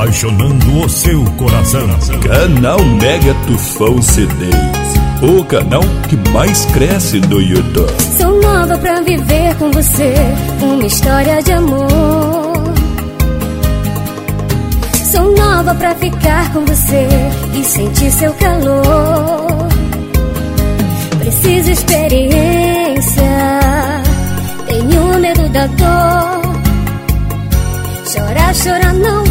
apaixonando o seu coração. Canal Mega Tufão CDs, o canal que mais cresce no YouTube. Sou nova pra viver com você uma história de amor. Sou nova pra ficar com você e sentir seu calor. Preciso experiência, tenho medo da dor. Chorar, chorar não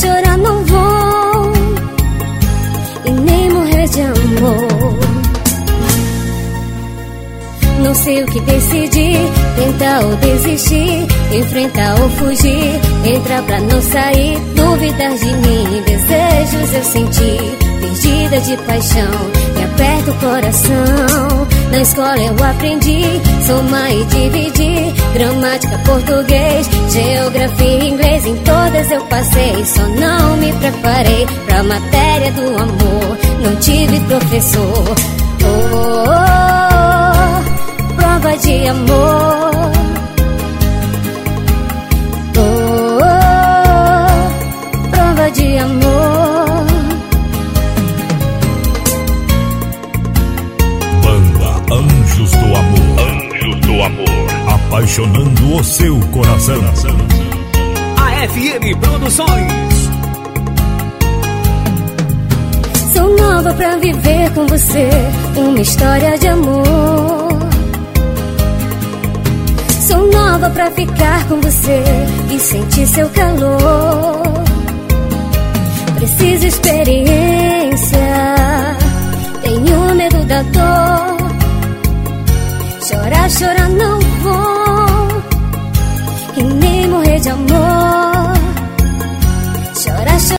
Chorar, não vou. E nem morrer de amor. Não sei o que decidir. Tentar ou desistir. Enfrentar ou fugir. Entrar pra não sair. Duvidar de mim. Desejos eu senti. Perdida de paixão. Me aperta o coração. Na escola eu aprendi. Somar e dividir, gramática, português, geografia, inglês. Eu passei, só não me preparei pra matéria do amor. Não tive professor. Oh, oh, oh prova de amor. Oh, oh, prova de amor. Anjos do Amor. Anjos do Amor. Apaixonando o seu coração. FM Produções. Sou nova pra viver com você uma história de amor. Sou nova pra ficar com você e sentir seu calor. Preciso experiência, tenho medo da dor. Chorar, chorar não vou E nem morrer de amor